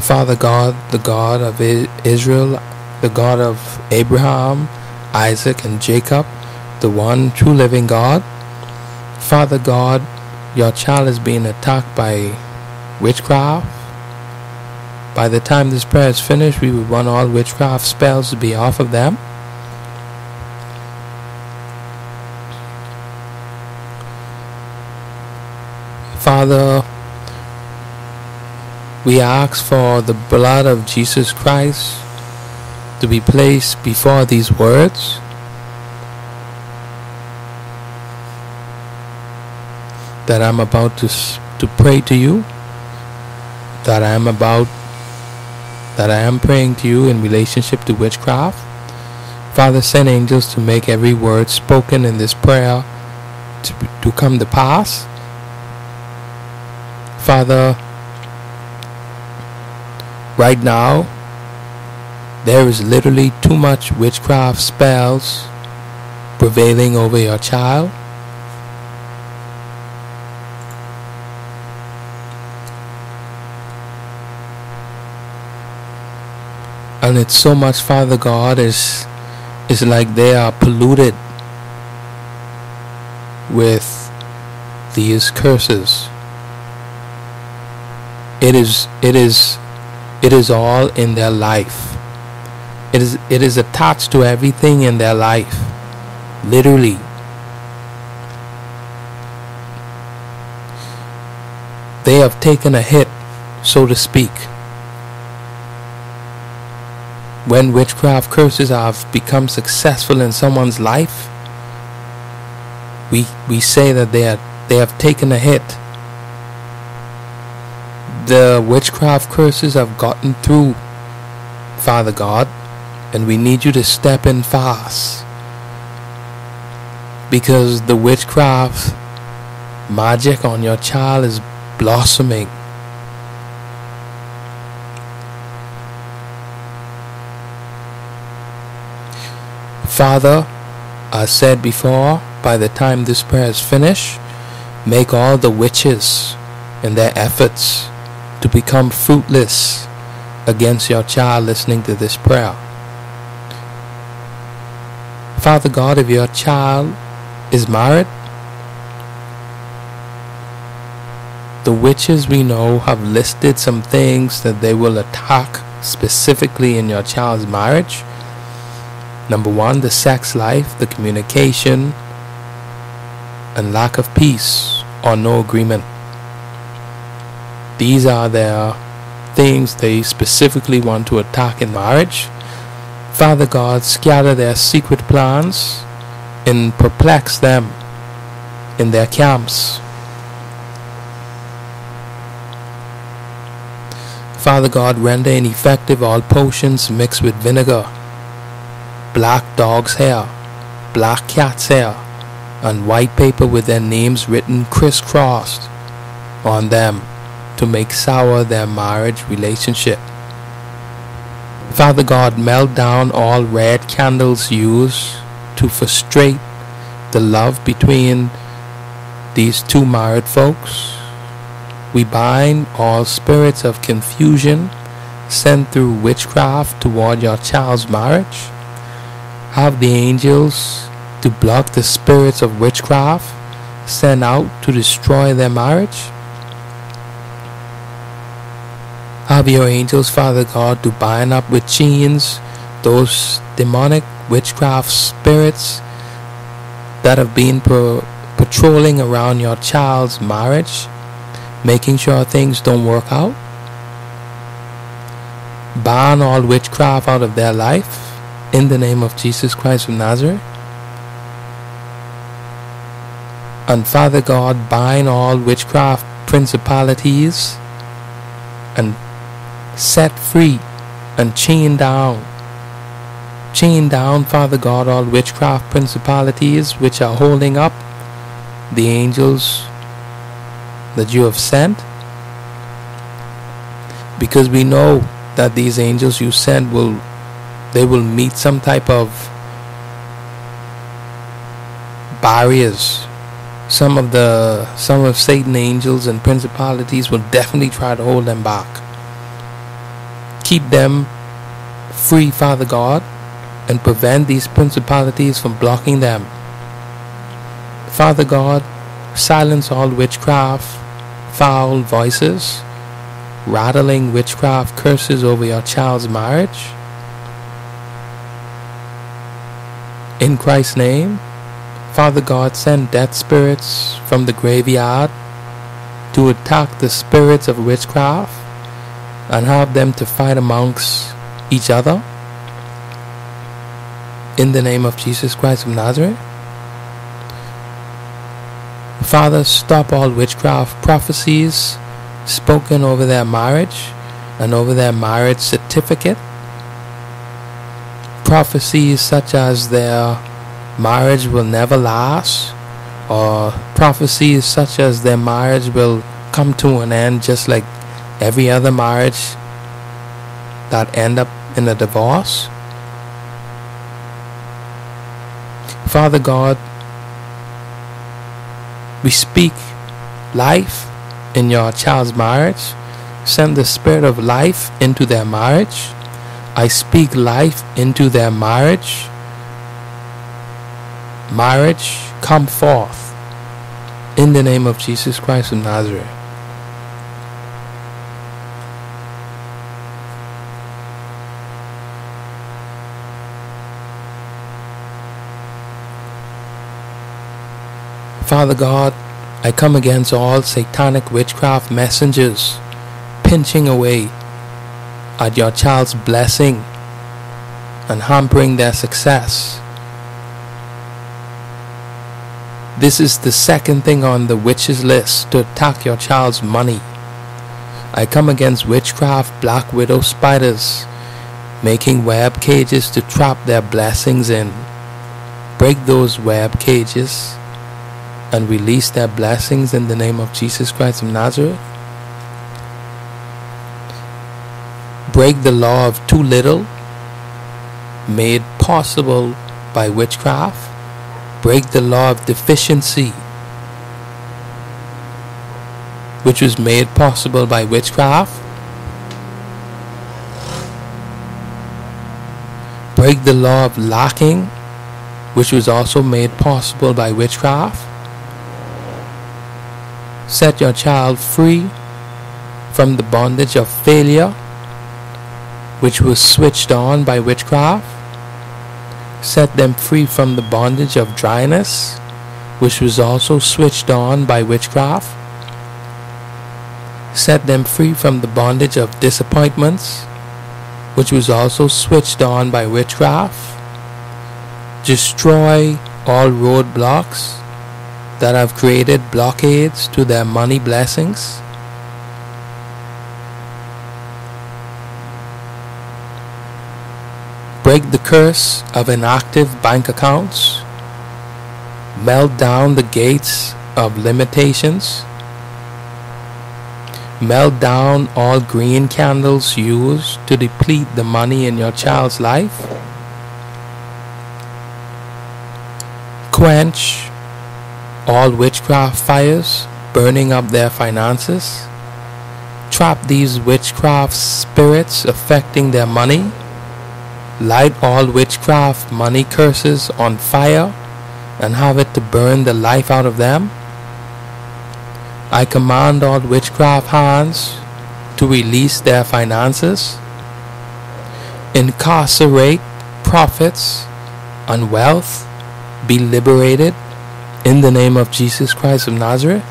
Father God, the God of Israel, the God of Abraham, Isaac, and Jacob, the one true living God. Father God, your child is being attacked by witchcraft. By the time this prayer is finished, we would want all witchcraft spells to be off of them. Father, we ask for the blood of Jesus Christ to be placed before these words. That I'm about to, to pray to you, that I am about, that I am praying to you in relationship to witchcraft. Father, send angels to make every word spoken in this prayer to, to come to pass. Father, right now, there is literally too much witchcraft spells prevailing over your child. And it's so much, Father God, is is like they are polluted with these curses. It is it is it is all in their life. It is it is attached to everything in their life. Literally. They have taken a hit, so to speak. When witchcraft curses have become successful in someone's life, we we say that they are they have taken a hit the witchcraft curses have gotten through, Father God, and we need you to step in fast. Because the witchcraft magic on your child is blossoming. Father, I said before, by the time this prayer is finished, make all the witches in their efforts to become fruitless against your child listening to this prayer. Father God, if your child is married, the witches we know have listed some things that they will attack specifically in your child's marriage. Number one, the sex life, the communication, and lack of peace or no agreement. These are their things they specifically want to attack in marriage. Father God, scatter their secret plans and perplex them in their camps. Father God, render ineffective all potions mixed with vinegar, black dog's hair, black cat's hair, and white paper with their names written crisscrossed on them to make sour their marriage relationship. Father God, melt down all red candles used to frustrate the love between these two married folks. We bind all spirits of confusion sent through witchcraft toward your child's marriage. Have the angels to block the spirits of witchcraft sent out to destroy their marriage. Have your angels, Father God, to bind up with chains those demonic witchcraft spirits that have been pro- patrolling around your child's marriage, making sure things don't work out. Ban all witchcraft out of their life in the name of Jesus Christ of Nazareth. And Father God, bind all witchcraft principalities and set free and chain down. Chain down, Father God, all witchcraft principalities which are holding up the angels that you have sent. Because we know that these angels you sent will they will meet some type of barriers. Some of the some of Satan angels and principalities will definitely try to hold them back. Keep them free, Father God, and prevent these principalities from blocking them. Father God, silence all witchcraft, foul voices, rattling witchcraft curses over your child's marriage. In Christ's name, Father God, send death spirits from the graveyard to attack the spirits of witchcraft and have them to fight amongst each other. In the name of Jesus Christ of Nazareth. Father, stop all witchcraft prophecies spoken over their marriage and over their marriage certificate. Prophecies such as their marriage will never last, or prophecies such as their marriage will come to an end just like every other marriage that end up in a divorce. Father God, we speak life in your child's marriage. Send the spirit of life into their marriage. I speak life into their marriage. Marriage, come forth in the name of Jesus Christ of Nazareth. Father God, I come against all satanic witchcraft messengers pinching away at your child's blessing and hampering their success. This is the second thing on the witches list to attack your child's money. I come against witchcraft black widow spiders making web cages to trap their blessings in. Break those web cages and release their blessings in the name of Jesus Christ of Nazareth. Break the law of too little, made possible by witchcraft. Break the law of deficiency, which was made possible by witchcraft. Break the law of lacking, which was also made possible by witchcraft Set your child free from the bondage of failure, which was switched on by witchcraft. Set them free from the bondage of dryness, which was also switched on by witchcraft. Set them free from the bondage of disappointments, which was also switched on by witchcraft. Destroy all roadblocks that have created blockades to their money blessings? Break the curse of inactive bank accounts. Melt down the gates of limitations. Melt down all green candles used to deplete the money in your child's life. Quench all witchcraft fires burning up their finances. Trap these witchcraft spirits affecting their money. Light all witchcraft money curses on fire and have it to burn the life out of them. I command all witchcraft hands to release their finances. Incarcerate profits and wealth be liberated in the name of Jesus Christ of Nazareth.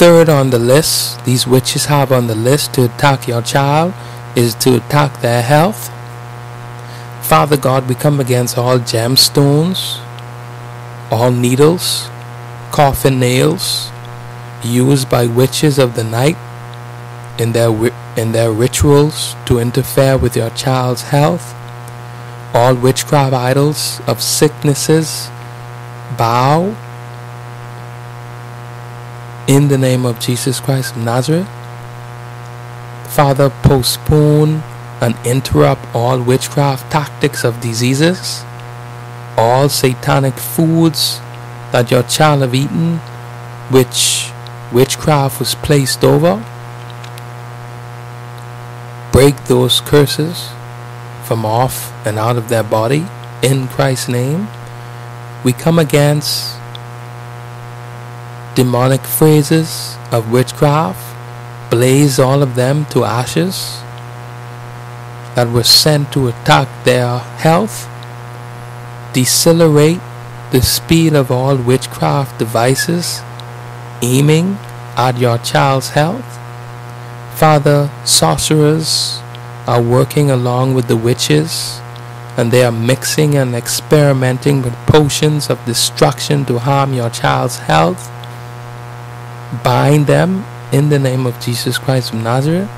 Third on the list, these witches have on the list to attack your child is to attack their health. Father God, we come against all gemstones, all needles, coffin nails used by witches of the night in their in their rituals to interfere with your child's health. All witchcraft idols of sicknesses bow in the name of Jesus Christ of Nazareth. Father, postpone and interrupt all witchcraft tactics of diseases, all satanic foods that your child have eaten, which witchcraft was placed over. Break those curses from off and out of their body in Christ's name. We come against demonic phrases of witchcraft, blaze all of them to ashes that were sent to attack their health, decelerate the speed of all witchcraft devices aiming at your child's health. Father, sorcerers are working along with the witches and they are mixing and experimenting with potions of destruction to harm your child's health. Bind them in the name of Jesus Christ of Nazareth.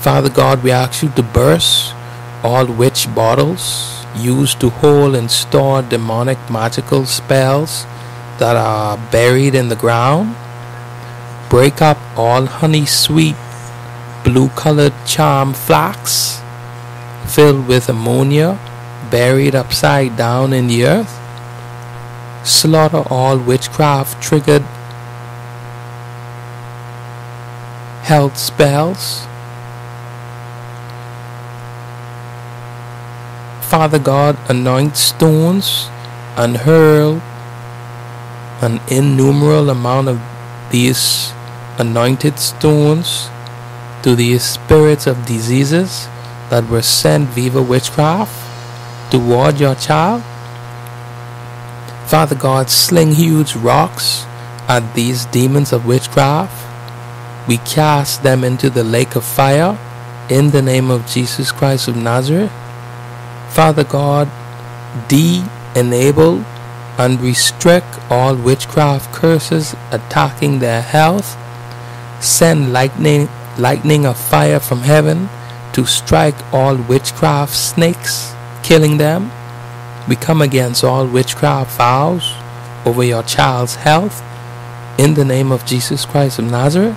Father God, we ask you to burst all witch bottles used to hold and store demonic magical spells that are buried in the ground. Break up all honey sweet blue colored charm flax filled with ammonia buried upside down in the earth. Slaughter all witchcraft triggered health spells Father God, anoint stones and hurl an innumerable amount of these anointed stones to the spirits of diseases that were sent via witchcraft toward your child. Father God, sling huge rocks at these demons of witchcraft. We cast them into the lake of fire in the name of Jesus Christ of Nazareth. Father God, de enable and restrict all witchcraft curses attacking their health. Send lightning, lightning of fire from heaven to strike all witchcraft snakes, killing them. We come against all witchcraft vows over your child's health in the name of Jesus Christ of Nazareth.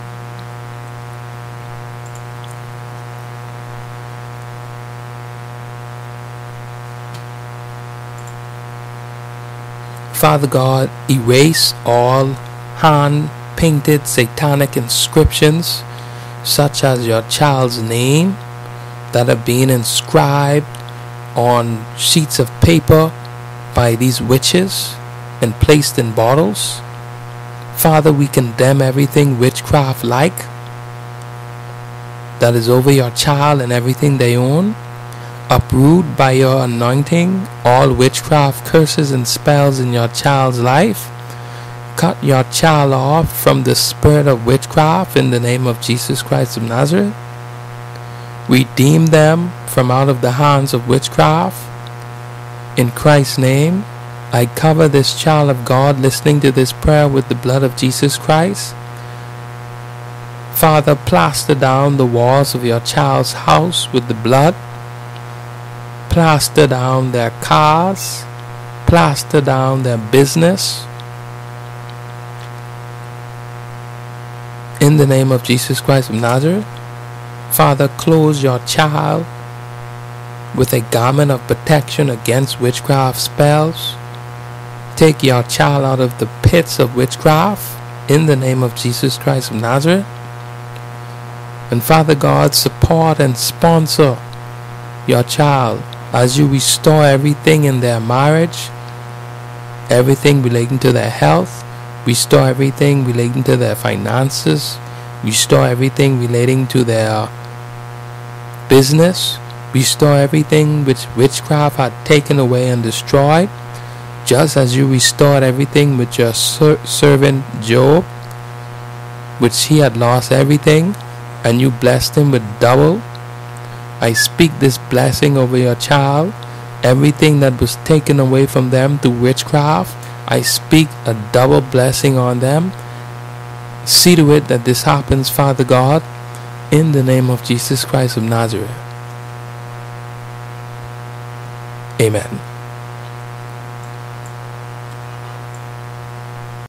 Father God, erase all hand painted satanic inscriptions, such as your child's name, that have been inscribed on sheets of paper by these witches and placed in bottles. Father, we condemn everything witchcraft like that is over your child and everything they own. Uproot by your anointing all witchcraft curses and spells in your child's life. Cut your child off from the spirit of witchcraft in the name of Jesus Christ of Nazareth. Redeem them from out of the hands of witchcraft. In Christ's name, I cover this child of God listening to this prayer with the blood of Jesus Christ. Father, plaster down the walls of your child's house with the blood plaster down their cars, plaster down their business. In the name of Jesus Christ of Nazareth, Father, close your child with a garment of protection against witchcraft spells. Take your child out of the pits of witchcraft in the name of Jesus Christ of Nazareth. And Father God, support and sponsor your child as you restore everything in their marriage, everything relating to their health, restore everything relating to their finances, restore everything relating to their business, restore everything which witchcraft had taken away and destroyed, just as you restored everything with your ser- servant Job, which he had lost everything, and you blessed him with double I speak this blessing over your child. Everything that was taken away from them through witchcraft, I speak a double blessing on them. See to it that this happens, Father God, in the name of Jesus Christ of Nazareth. Amen.